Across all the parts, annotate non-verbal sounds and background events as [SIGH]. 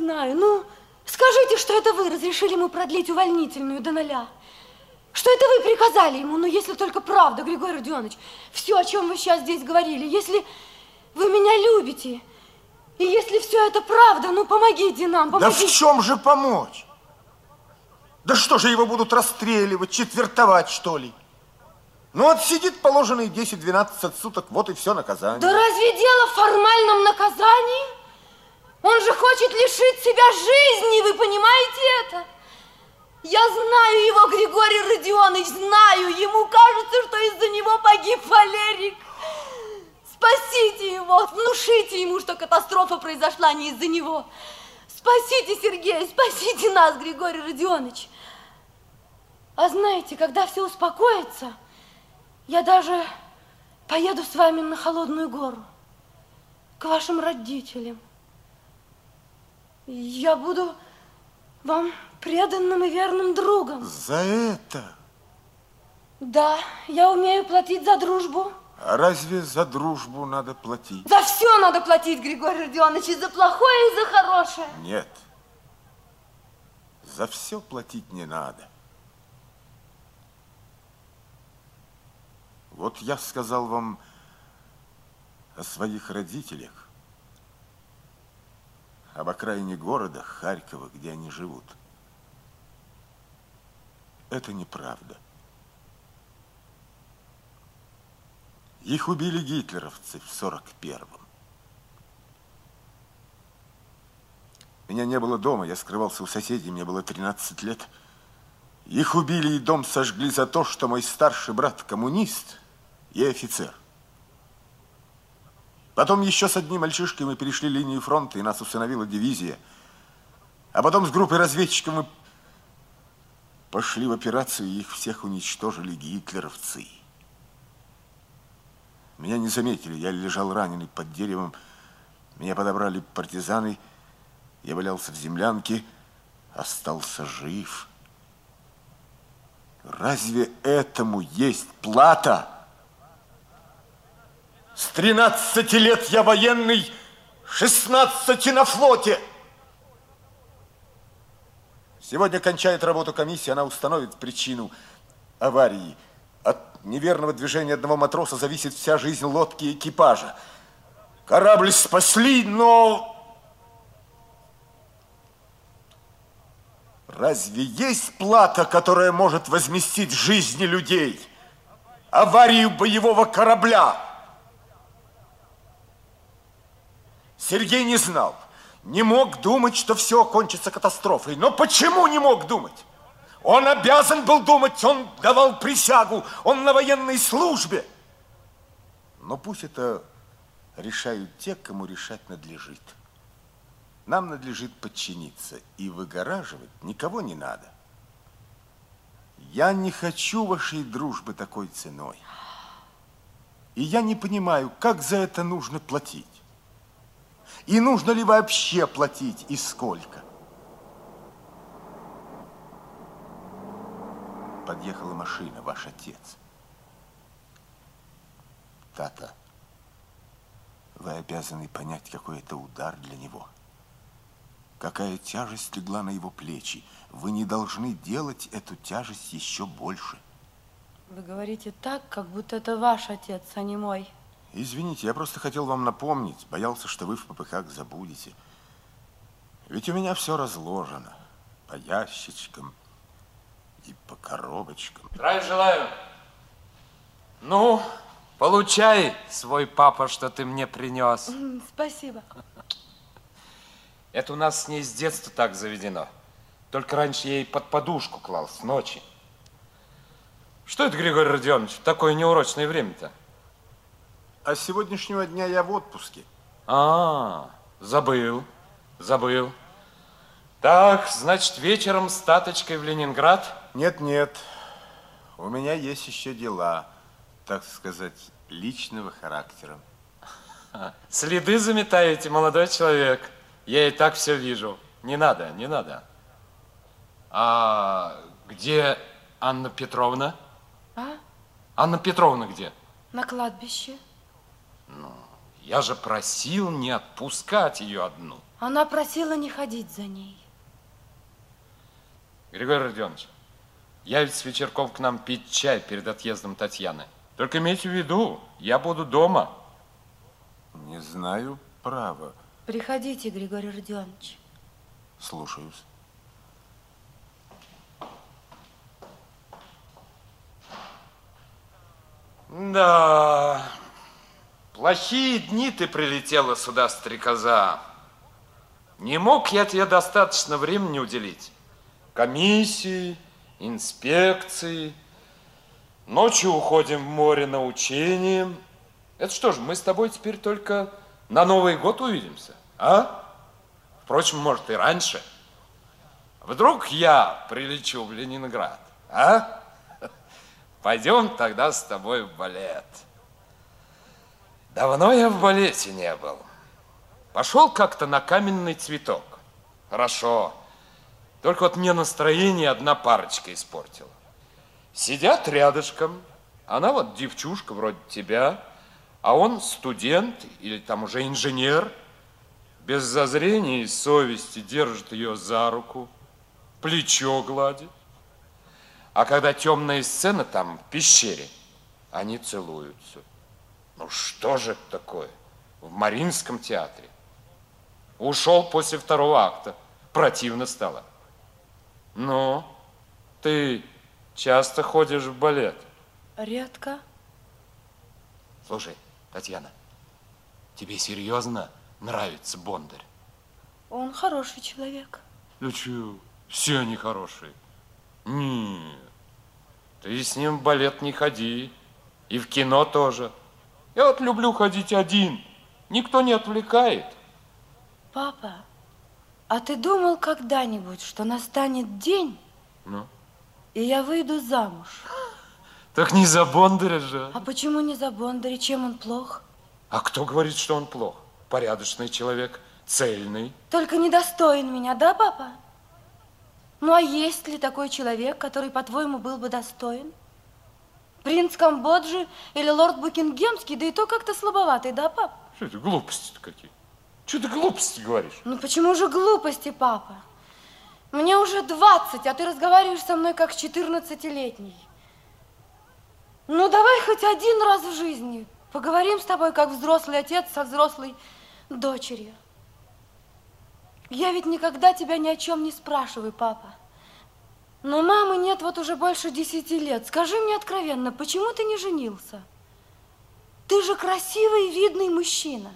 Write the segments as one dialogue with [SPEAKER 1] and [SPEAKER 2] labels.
[SPEAKER 1] знаю. Ну, скажите, что это вы разрешили ему продлить увольнительную до ноля. Что это вы приказали ему? Ну, если только правда, Григорий Родионович. Все, о чем вы сейчас здесь говорили. Если вы меня любите, и если все это правда, ну, помогите нам, помогите.
[SPEAKER 2] Да в чем же помочь? Да что же его будут расстреливать, четвертовать, что ли? Ну, вот сидит положенные 10-12 суток, вот и все наказание.
[SPEAKER 1] Да разве дело в формальном наказании? Он же хочет лишить себя жизни, вы понимаете это? Я знаю его, Григорий Родионович, знаю. Ему кажется, что из-за него погиб Валерик. Спасите его, внушите ему, что катастрофа произошла не из-за него. Спасите, Сергей, спасите нас, Григорий Родионович. А знаете, когда все успокоится, я даже поеду с вами на Холодную гору, к вашим родителям. Я буду вам преданным и верным другом.
[SPEAKER 2] За это?
[SPEAKER 1] Да, я умею платить за дружбу.
[SPEAKER 2] А разве за дружбу надо платить?
[SPEAKER 1] За все надо платить, Григорий Родионович, и за плохое, и за хорошее.
[SPEAKER 2] Нет, за все платить не надо. Вот я сказал вам о своих родителях, об окраине города Харькова, где они живут. Это неправда. Их убили гитлеровцы в 41-м. Меня не было дома, я скрывался у соседей, мне было 13 лет. Их убили и дом сожгли за то, что мой старший брат коммунист и офицер. Потом еще с одним мальчишкой мы перешли линию фронта, и нас установила дивизия. А потом с группой разведчиков мы пошли в операцию, и их всех уничтожили гитлеровцы. Меня не заметили, я лежал раненый под деревом. Меня подобрали партизаны, я валялся в землянке, остался жив. Разве этому есть плата? С 13 лет я военный, 16 на флоте. Сегодня кончает работу комиссия, она установит причину аварии. От неверного движения одного матроса зависит вся жизнь лодки и экипажа. Корабль спасли, но... Разве есть плата, которая может возместить жизни людей? Аварию боевого корабля? Сергей не знал, не мог думать, что все окончится катастрофой. Но почему не мог думать? Он обязан был думать, он давал присягу, он на военной службе. Но пусть это решают те, кому решать надлежит. Нам надлежит подчиниться, и выгораживать никого не надо. Я не хочу вашей дружбы такой ценой. И я не понимаю, как за это нужно платить. И нужно ли вообще платить и сколько? Подъехала машина, ваш отец. Тата, вы обязаны понять, какой это удар для него. Какая тяжесть легла на его плечи. Вы не должны делать эту тяжесть еще больше.
[SPEAKER 1] Вы говорите так, как будто это ваш отец, а не мой.
[SPEAKER 2] Извините, я просто хотел вам напомнить. Боялся, что вы в ППХ забудете. Ведь у меня все разложено. По ящичкам и по коробочкам.
[SPEAKER 3] Здравия желаю. Ну, получай свой папа, что ты мне принес. [LAUGHS]
[SPEAKER 1] Спасибо.
[SPEAKER 3] Это у нас с ней с детства так заведено. Только раньше я ей под подушку клал с ночи. Что это, Григорий Родионович, такое неурочное время-то?
[SPEAKER 2] А с сегодняшнего дня я в отпуске.
[SPEAKER 3] А, забыл, забыл. Так, значит, вечером с Таточкой в Ленинград?
[SPEAKER 2] Нет, нет. У меня есть еще дела, так сказать, личного характера. [LAUGHS]
[SPEAKER 3] Следы заметаете, молодой человек. Я и так все вижу. Не надо, не надо. А где Анна Петровна?
[SPEAKER 1] А?
[SPEAKER 3] Анна Петровна где?
[SPEAKER 1] На кладбище.
[SPEAKER 3] Ну, я же просил не отпускать ее одну.
[SPEAKER 1] Она просила не ходить за ней.
[SPEAKER 3] Григорий Родионович, явится с вечерком к нам пить чай перед отъездом Татьяны. Только имейте в виду, я буду дома.
[SPEAKER 2] Не знаю права.
[SPEAKER 1] Приходите, Григорий Родионович.
[SPEAKER 2] Слушаюсь.
[SPEAKER 3] Да, плохие дни ты прилетела сюда, стрекоза. Не мог я тебе достаточно времени уделить. Комиссии, инспекции. Ночью уходим в море на учение. Это что же, мы с тобой теперь только на Новый год увидимся, а? Впрочем, может и раньше. Вдруг я прилечу в Ленинград, а? Пойдем тогда с тобой в балет. Давно я в балете не был. Пошел как-то на каменный цветок. Хорошо. Только вот мне настроение одна парочка испортила. Сидят рядышком. Она вот девчушка вроде тебя, а он студент или там уже инженер. Без зазрения и совести держит ее за руку, плечо гладит. А когда темная сцена там, в пещере, они целуются. Ну что же это такое? В Мариинском театре. Ушел после второго акта. Противно стало. Ну, ты часто ходишь в балет?
[SPEAKER 1] Редко.
[SPEAKER 3] Слушай, Татьяна, тебе серьезно нравится Бондарь?
[SPEAKER 1] Он хороший человек.
[SPEAKER 3] Ну чё, все они хорошие. Нет, ты с ним в балет не ходи. И в кино тоже. Я вот люблю ходить один. Никто не отвлекает.
[SPEAKER 1] Папа, а ты думал когда-нибудь, что настанет день,
[SPEAKER 3] Ну?
[SPEAKER 1] и я выйду замуж?
[SPEAKER 3] Так не за Бондаря же.
[SPEAKER 1] А почему не за Бондаря? Чем он плох?
[SPEAKER 3] А кто говорит, что он плох? Порядочный человек, цельный.
[SPEAKER 1] Только недостоин меня, да, папа? Ну, а есть ли такой человек, который, по-твоему, был бы достоин? Принц Камбоджи или лорд Букингемский, да и то как-то слабоватый, да, пап?
[SPEAKER 3] Что это глупости-то какие? Что ты глупости говоришь?
[SPEAKER 1] Ну, почему же глупости, папа? Мне уже 20, а ты разговариваешь со мной как 14-летний. Ну, давай хоть один раз в жизни поговорим с тобой, как взрослый отец со взрослой дочерью. Я ведь никогда тебя ни о чем не спрашиваю, папа. Но мамы нет вот уже больше десяти лет. Скажи мне откровенно, почему ты не женился? Ты же красивый и видный мужчина.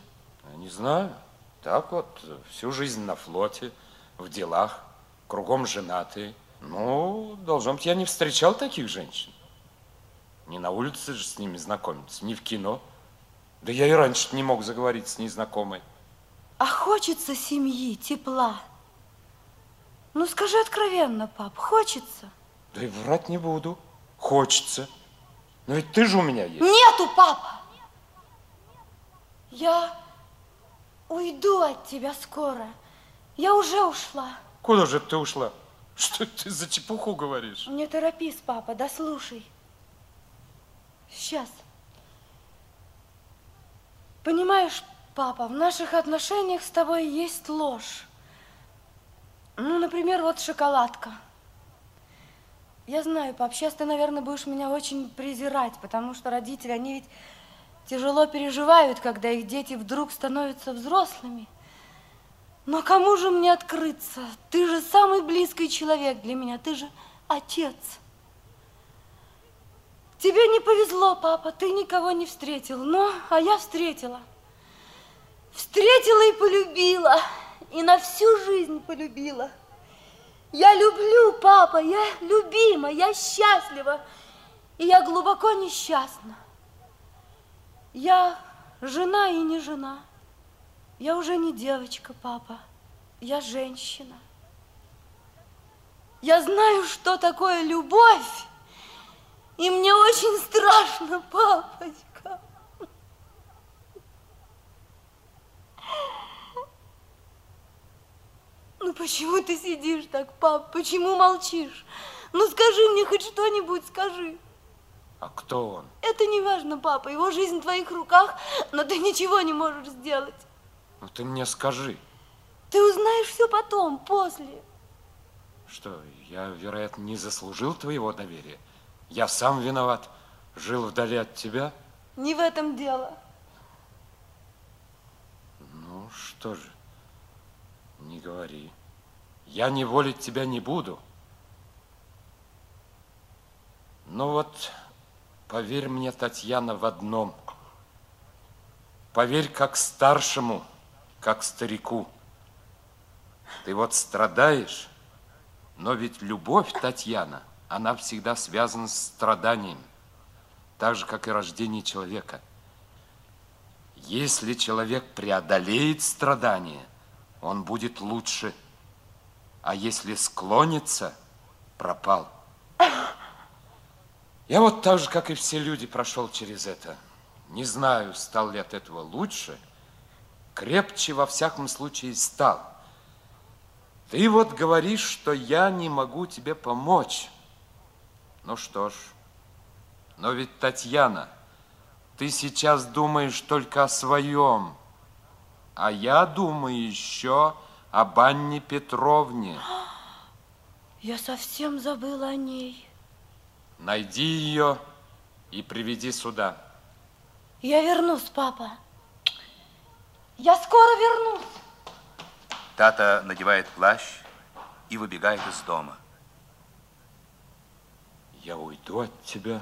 [SPEAKER 3] Я не знаю. Так вот, всю жизнь на флоте, в делах, кругом женатые. Ну, должно быть, я не встречал таких женщин. Не на улице же с ними знакомиться, не в кино. Да я и раньше не мог заговорить с незнакомой.
[SPEAKER 1] А хочется семьи, тепла. Ну, скажи откровенно, пап, хочется?
[SPEAKER 3] Да и врать не буду. Хочется. Но ведь ты же у меня есть.
[SPEAKER 1] Нету, папа! Я уйду от тебя скоро. Я уже ушла.
[SPEAKER 3] Куда же ты ушла? Что ты за чепуху говоришь?
[SPEAKER 1] Не торопись, папа, дослушай. Сейчас. Понимаешь, папа, в наших отношениях с тобой есть ложь. Ну, например, вот шоколадка. Я знаю, пап, сейчас ты, наверное, будешь меня очень презирать, потому что родители, они ведь тяжело переживают, когда их дети вдруг становятся взрослыми. Но кому же мне открыться? Ты же самый близкий человек для меня, ты же отец. Тебе не повезло, папа, ты никого не встретил, но, а я встретила. Встретила и полюбила, и на всю жизнь полюбила. Я люблю, папа, я любима, я счастлива, и я глубоко несчастна. Я жена и не жена. Я уже не девочка, папа, я женщина. Я знаю, что такое любовь, и мне очень страшно, папочка. Ну почему ты сидишь так, пап? Почему молчишь? Ну скажи мне хоть что-нибудь, скажи.
[SPEAKER 3] А кто он?
[SPEAKER 1] Это не важно, папа. Его жизнь в твоих руках, но ты ничего не можешь сделать.
[SPEAKER 3] Ну ты мне скажи.
[SPEAKER 1] Ты узнаешь все потом, после.
[SPEAKER 3] Что, я, вероятно, не заслужил твоего доверия? Я сам виноват, жил вдали от тебя?
[SPEAKER 1] Не в этом дело.
[SPEAKER 3] Ну, что же, не говори. Я не волить тебя не буду. Ну вот, поверь мне, Татьяна, в одном. Поверь как старшему, как старику. Ты вот страдаешь, но ведь любовь, Татьяна, она всегда связана с страданием, так же, как и рождение человека. Если человек преодолеет страдания, он будет лучше, а если склонится, пропал. Я вот так же, как и все люди, прошел через это. Не знаю, стал ли от этого лучше, крепче во всяком случае стал. Ты вот говоришь, что я не могу тебе помочь. Ну что ж, но ведь, Татьяна, ты сейчас думаешь только о своем, а я думаю еще об Анне Петровне. [GASPS]
[SPEAKER 1] Я совсем забыла о ней.
[SPEAKER 3] Найди ее и приведи сюда.
[SPEAKER 1] Я вернусь, папа. Я скоро вернусь.
[SPEAKER 4] Тата надевает плащ и выбегает из дома.
[SPEAKER 3] Я уйду от тебя.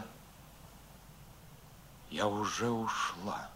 [SPEAKER 3] Я уже ушла.